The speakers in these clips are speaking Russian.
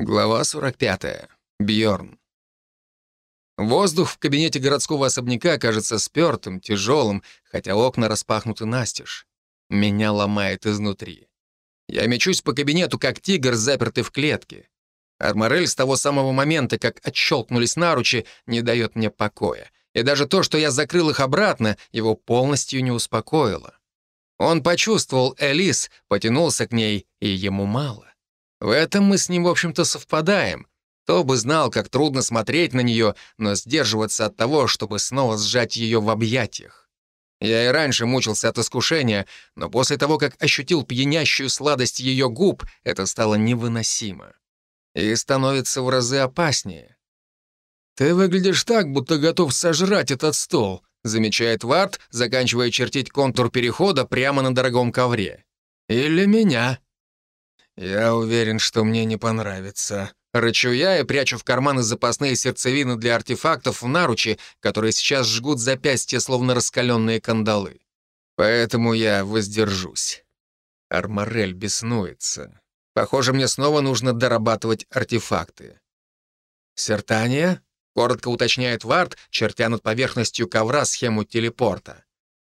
Глава 45. Бьорн. Воздух в кабинете городского особняка кажется спёртым, тяжелым, хотя окна распахнуты настежь. Меня ломает изнутри. Я мечусь по кабинету, как тигр, запертый в клетке. Арморель с того самого момента, как отщелкнулись наручи, не дает мне покоя. И даже то, что я закрыл их обратно, его полностью не успокоило. Он почувствовал Элис, потянулся к ней, и ему мало. В этом мы с ним, в общем-то, совпадаем. Кто бы знал, как трудно смотреть на нее, но сдерживаться от того, чтобы снова сжать ее в объятиях. Я и раньше мучился от искушения, но после того, как ощутил пьянящую сладость ее губ, это стало невыносимо. И становится в разы опаснее. «Ты выглядишь так, будто готов сожрать этот стол», замечает Варт, заканчивая чертить контур перехода прямо на дорогом ковре. «Или меня». «Я уверен, что мне не понравится». Рычу я и прячу в карманы запасные сердцевины для артефактов в наручи, которые сейчас жгут запястья, словно раскаленные кандалы. Поэтому я воздержусь. Арморель беснуется. Похоже, мне снова нужно дорабатывать артефакты. «Сертания?» — коротко уточняет Вард, чертя над поверхностью ковра схему телепорта.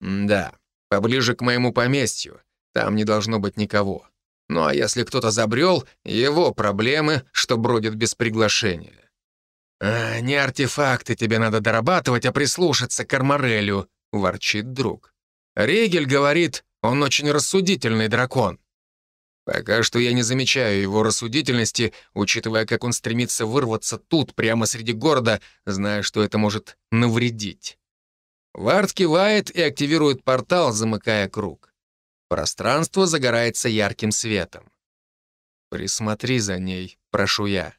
«Да, поближе к моему поместью. Там не должно быть никого. Ну а если кто-то забрел, его проблемы, что бродит без приглашения. «А, «Не артефакты тебе надо дорабатывать, а прислушаться к Арморелю», — ворчит друг. Регель говорит, он очень рассудительный дракон. Пока что я не замечаю его рассудительности, учитывая, как он стремится вырваться тут, прямо среди города, зная, что это может навредить. Вард кивает и активирует портал, замыкая круг. Пространство загорается ярким светом. «Присмотри за ней», — прошу я.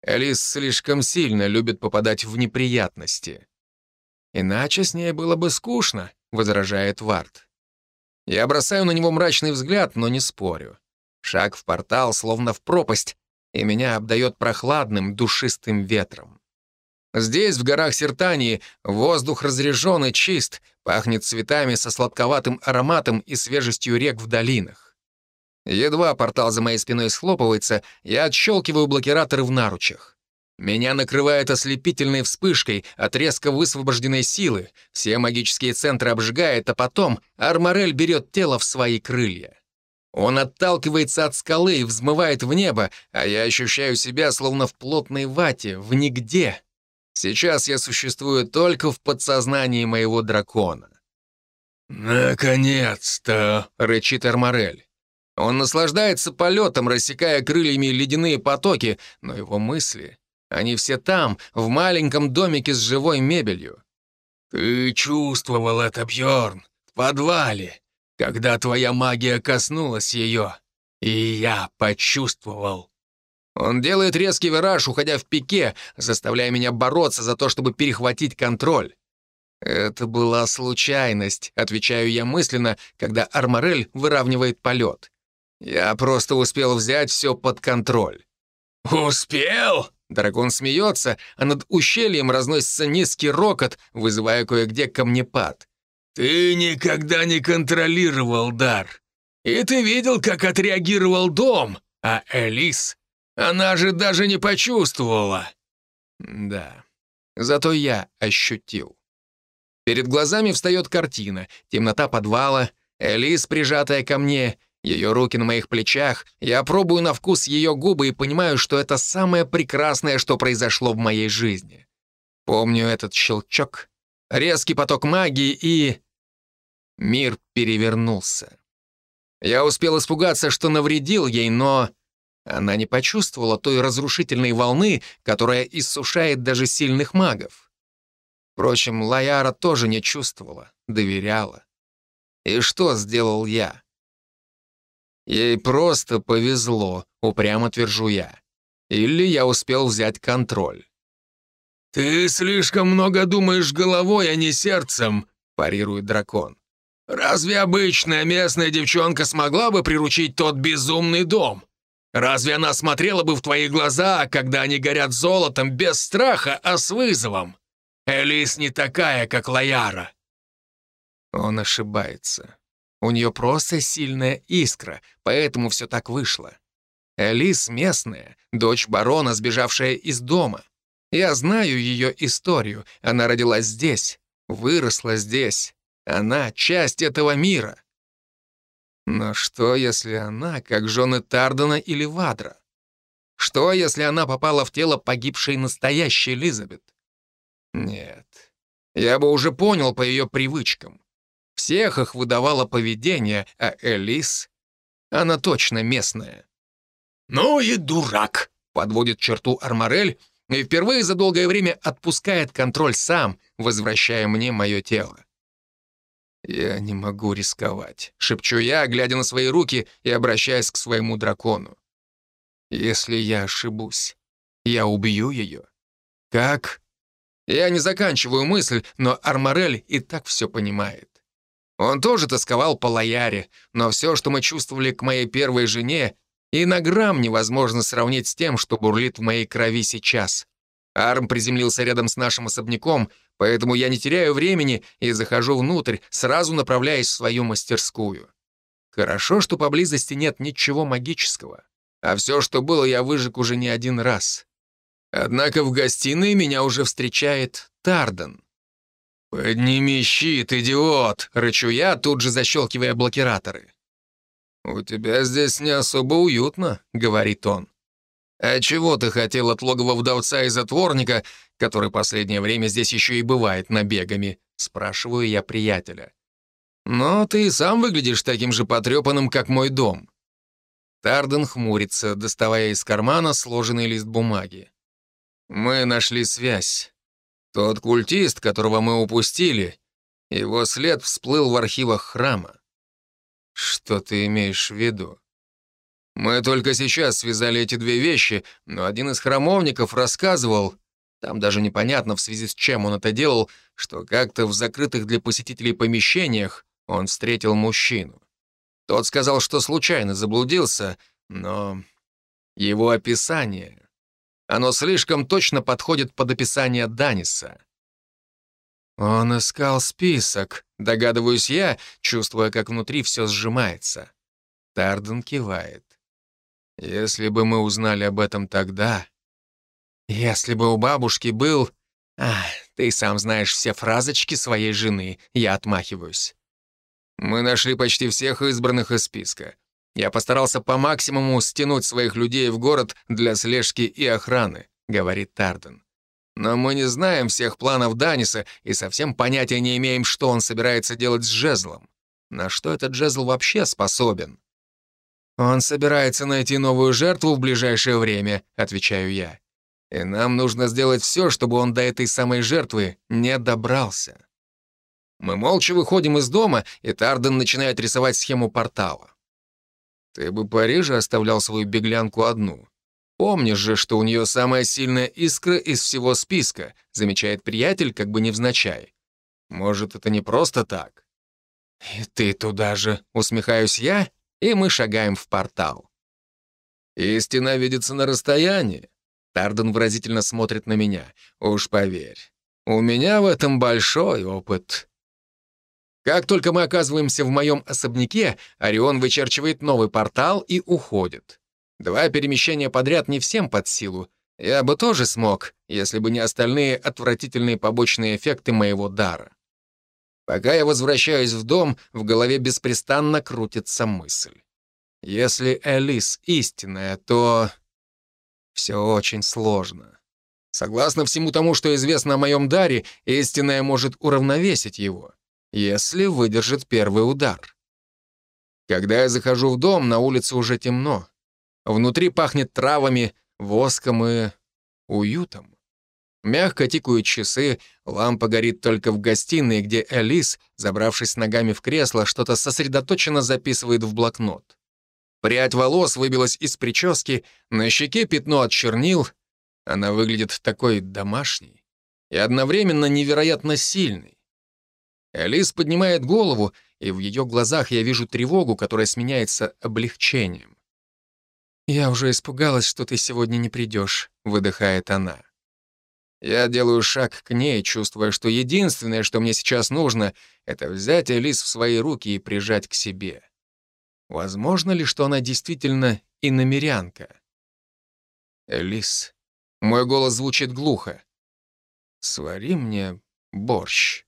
Элис слишком сильно любит попадать в неприятности. «Иначе с ней было бы скучно», — возражает Вард. Я бросаю на него мрачный взгляд, но не спорю. Шаг в портал, словно в пропасть, и меня обдает прохладным, душистым ветром. Здесь, в горах Сертании, воздух разрежен и чист, пахнет цветами со сладковатым ароматом и свежестью рек в долинах. Едва портал за моей спиной схлопывается, я отщелкиваю блокираторы в наручах. Меня накрывает ослепительной вспышкой от резко высвобожденной силы, все магические центры обжигает, а потом Арморель берет тело в свои крылья. Он отталкивается от скалы и взмывает в небо, а я ощущаю себя словно в плотной вате, в нигде. Сейчас я существую только в подсознании моего дракона. «Наконец-то!» — рычит Арморель. Он наслаждается полетом, рассекая крыльями ледяные потоки, но его мысли, они все там, в маленьком домике с живой мебелью. «Ты чувствовал это, Бьорн, в подвале, когда твоя магия коснулась ее, и я почувствовал». Он делает резкий вираж, уходя в пике, заставляя меня бороться за то, чтобы перехватить контроль. «Это была случайность», — отвечаю я мысленно, когда Арморель выравнивает полет. Я просто успел взять все под контроль. «Успел?» Дракон смеется, а над ущельем разносится низкий рокот, вызывая кое-где камнепад. «Ты никогда не контролировал дар. И ты видел, как отреагировал дом, а Элис она же даже не почувствовала. Да. Зато я ощутил. Перед глазами встает картина. Темнота подвала, Элис, прижатая ко мне, ее руки на моих плечах. Я пробую на вкус ее губы и понимаю, что это самое прекрасное, что произошло в моей жизни. Помню этот щелчок, резкий поток магии и... Мир перевернулся. Я успел испугаться, что навредил ей, но она не почувствовала той разрушительной волны, которая иссушает даже сильных магов. Впрочем, Лаяра тоже не чувствовала, доверяла. И что сделал я? Ей просто повезло, упрямо твержу я. Или я успел взять контроль. «Ты слишком много думаешь головой, а не сердцем», — парирует дракон. «Разве обычная местная девчонка смогла бы приручить тот безумный дом? Разве она смотрела бы в твои глаза, когда они горят золотом, без страха, а с вызовом? Элис не такая, как Лаяра». Он ошибается. У нее просто сильная искра, поэтому все так вышло. Элис местная, дочь барона, сбежавшая из дома. Я знаю ее историю. Она родилась здесь, выросла здесь. Она — часть этого мира. Но что, если она, как жены Тардена или Вадра? Что, если она попала в тело погибшей настоящей Элизабет? Нет, я бы уже понял по ее привычкам. Всех их выдавало поведение, а Элис, она точно местная. «Ну и дурак!» — подводит черту Арморель и впервые за долгое время отпускает контроль сам, возвращая мне мое тело. «Я не могу рисковать», — шепчу я, глядя на свои руки и обращаясь к своему дракону. «Если я ошибусь, я убью ее. Как?» Я не заканчиваю мысль, но Арморель и так все понимает. Он тоже тосковал по Лояре, но все, что мы чувствовали к моей первой жене, и на грамм невозможно сравнить с тем, что бурлит в моей крови сейчас. Арм приземлился рядом с нашим особняком, поэтому я не теряю времени и захожу внутрь, сразу направляясь в свою мастерскую. Хорошо, что поблизости нет ничего магического. А все, что было, я выжег уже не один раз. Однако в гостиной меня уже встречает Тарден. «Подними щит, идиот!» — рычу я, тут же защелкивая блокираторы. «У тебя здесь не особо уютно», — говорит он. «А чего ты хотел от логова вдовца и затворника, который последнее время здесь еще и бывает набегами?» — спрашиваю я приятеля. «Но ты сам выглядишь таким же потрепанным, как мой дом». Тарден хмурится, доставая из кармана сложенный лист бумаги. «Мы нашли связь. Тот культист, которого мы упустили, его след всплыл в архивах храма. Что ты имеешь в виду? Мы только сейчас связали эти две вещи, но один из храмовников рассказывал, там даже непонятно, в связи с чем он это делал, что как-то в закрытых для посетителей помещениях он встретил мужчину. Тот сказал, что случайно заблудился, но его описание оно слишком точно подходит под описание Даниса. Он искал список, догадываюсь я, чувствуя, как внутри все сжимается. Тарден кивает. Если бы мы узнали об этом тогда... Если бы у бабушки был... А, ты сам знаешь все фразочки своей жены, я отмахиваюсь. Мы нашли почти всех избранных из списка. Я постарался по максимуму стянуть своих людей в город для слежки и охраны», — говорит Тарден. «Но мы не знаем всех планов Даниса и совсем понятия не имеем, что он собирается делать с жезлом. На что этот жезл вообще способен?» «Он собирается найти новую жертву в ближайшее время», — отвечаю я. «И нам нужно сделать все, чтобы он до этой самой жертвы не добрался». Мы молча выходим из дома, и Тарден начинает рисовать схему портала. Ты бы пореже оставлял свою беглянку одну. Помнишь же, что у нее самая сильная искра из всего списка, замечает приятель, как бы невзначай. Может, это не просто так? И ты туда же, усмехаюсь я, и мы шагаем в портал. Истина видится на расстоянии. Тарден выразительно смотрит на меня. Уж поверь, у меня в этом большой опыт. Как только мы оказываемся в моем особняке, Орион вычерчивает новый портал и уходит. Два перемещения подряд не всем под силу. Я бы тоже смог, если бы не остальные отвратительные побочные эффекты моего дара. Пока я возвращаюсь в дом, в голове беспрестанно крутится мысль. Если Элис истинная, то... Все очень сложно. Согласно всему тому, что известно о моем даре, истинная может уравновесить его если выдержит первый удар. Когда я захожу в дом, на улице уже темно. Внутри пахнет травами, воском и уютом. Мягко тикают часы, лампа горит только в гостиной, где Элис, забравшись ногами в кресло, что-то сосредоточенно записывает в блокнот. Прядь волос выбилась из прически, на щеке пятно от чернил. Она выглядит такой домашней и одновременно невероятно сильной. Элис поднимает голову, и в ее глазах я вижу тревогу, которая сменяется облегчением. «Я уже испугалась, что ты сегодня не придешь», — выдыхает она. Я делаю шаг к ней, чувствуя, что единственное, что мне сейчас нужно, это взять Элис в свои руки и прижать к себе. Возможно ли, что она действительно и намерянка. Элис, мой голос звучит глухо. Свари мне борщ.